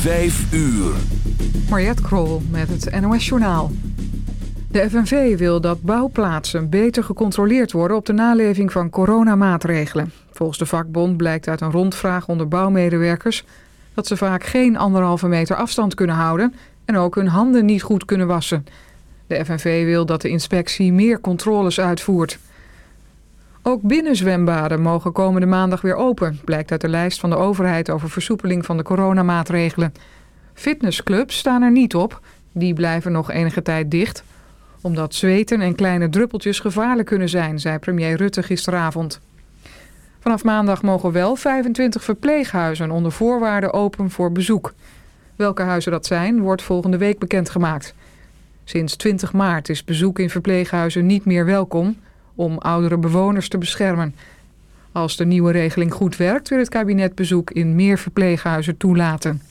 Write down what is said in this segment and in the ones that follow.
5 uur. Mariette Krol met het NOS Journaal. De FNV wil dat bouwplaatsen beter gecontroleerd worden op de naleving van coronamaatregelen. Volgens de vakbond blijkt uit een rondvraag onder bouwmedewerkers... dat ze vaak geen anderhalve meter afstand kunnen houden... en ook hun handen niet goed kunnen wassen. De FNV wil dat de inspectie meer controles uitvoert. Ook binnenzwembaden mogen komende maandag weer open... blijkt uit de lijst van de overheid over versoepeling van de coronamaatregelen. Fitnessclubs staan er niet op, die blijven nog enige tijd dicht... omdat zweten en kleine druppeltjes gevaarlijk kunnen zijn, zei premier Rutte gisteravond. Vanaf maandag mogen wel 25 verpleeghuizen onder voorwaarden open voor bezoek. Welke huizen dat zijn, wordt volgende week bekendgemaakt. Sinds 20 maart is bezoek in verpleeghuizen niet meer welkom om oudere bewoners te beschermen. Als de nieuwe regeling goed werkt, wil het kabinet bezoek in meer verpleeghuizen toelaten.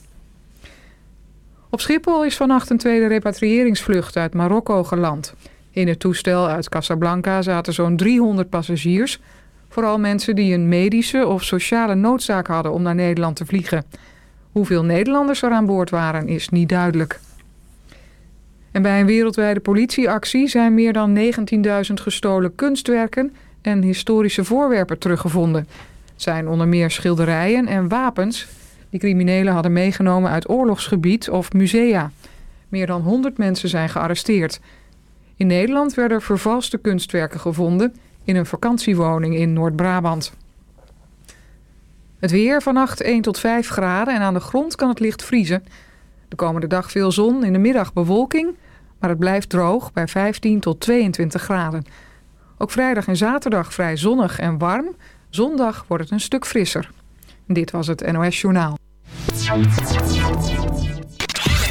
Op Schiphol is vannacht een tweede repatriëringsvlucht uit Marokko geland. In het toestel uit Casablanca zaten zo'n 300 passagiers... vooral mensen die een medische of sociale noodzaak hadden om naar Nederland te vliegen. Hoeveel Nederlanders er aan boord waren is niet duidelijk. En bij een wereldwijde politieactie zijn meer dan 19.000 gestolen kunstwerken en historische voorwerpen teruggevonden. Het zijn onder meer schilderijen en wapens die criminelen hadden meegenomen uit oorlogsgebied of musea. Meer dan 100 mensen zijn gearresteerd. In Nederland werden vervalste kunstwerken gevonden in een vakantiewoning in Noord-Brabant. Het weer vannacht 1 tot 5 graden en aan de grond kan het licht vriezen. De komende dag veel zon, in de middag bewolking, maar het blijft droog bij 15 tot 22 graden. Ook vrijdag en zaterdag vrij zonnig en warm. Zondag wordt het een stuk frisser. Dit was het NOS Journaal.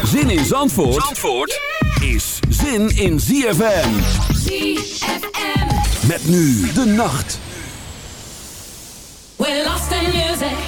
Zin in Zandvoort, Zandvoort is zin in ZFM. ZFM. Met nu de nacht. We're lost in music.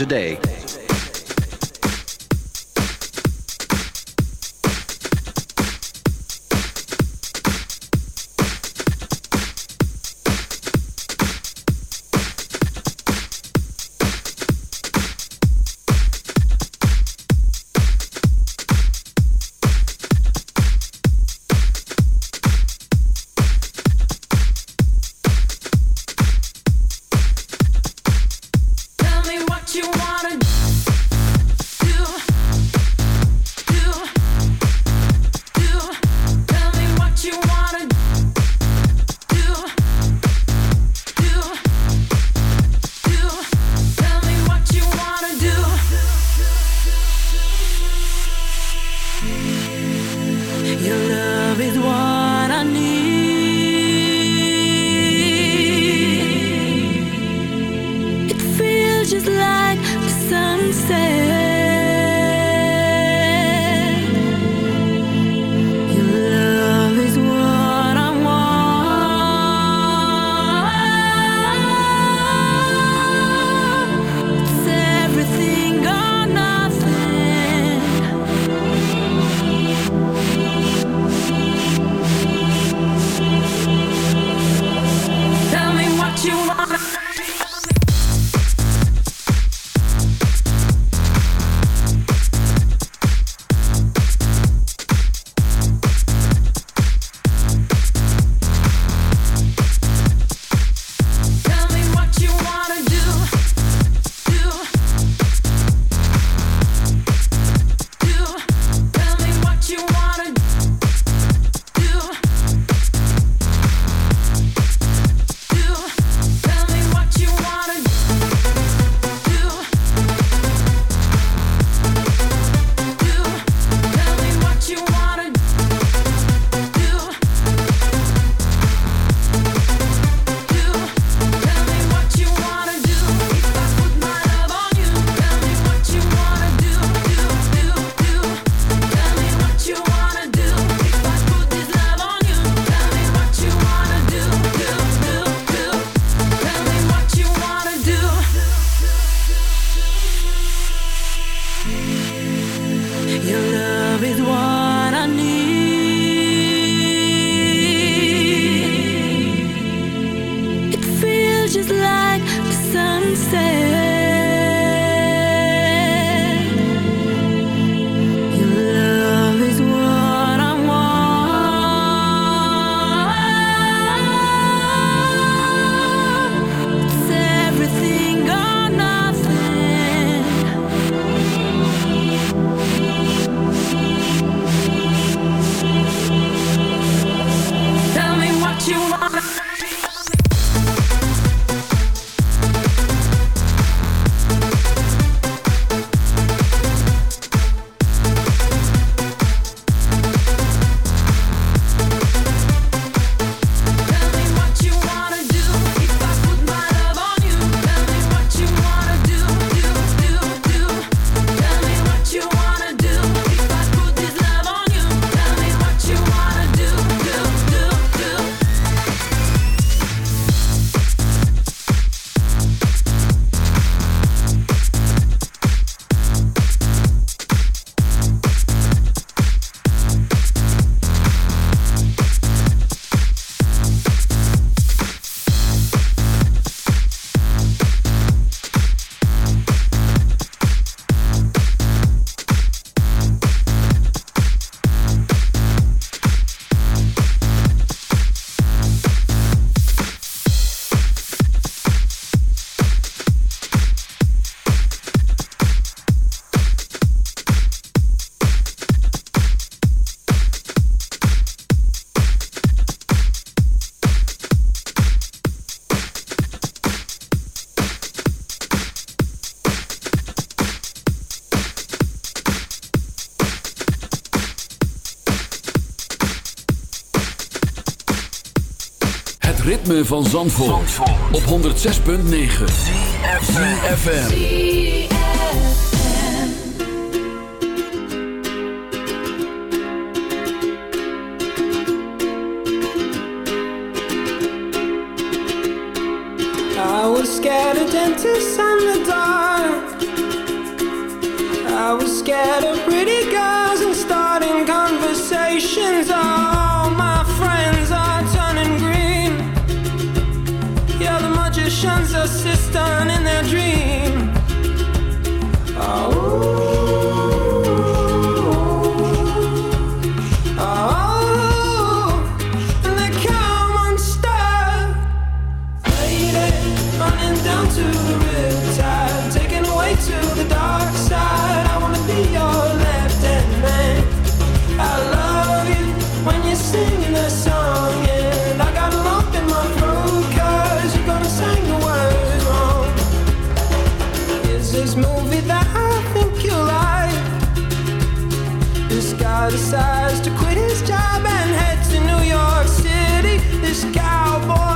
A day. ritme van Zandvoort, Zandvoort. op 106.9 CFFM I was scared of dentists and the dark. I was scared of decides to quit his job and heads to New York City. This cowboy.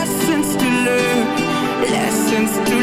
lessons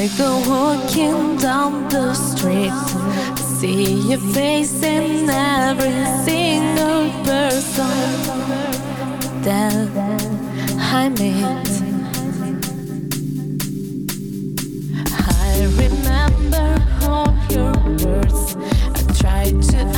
I go walking down the street. See your face in every single person that I meet. I remember all your words. I tried to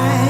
See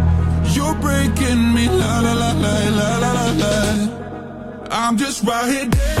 breaking me, la la la la la la la. I'm just right here.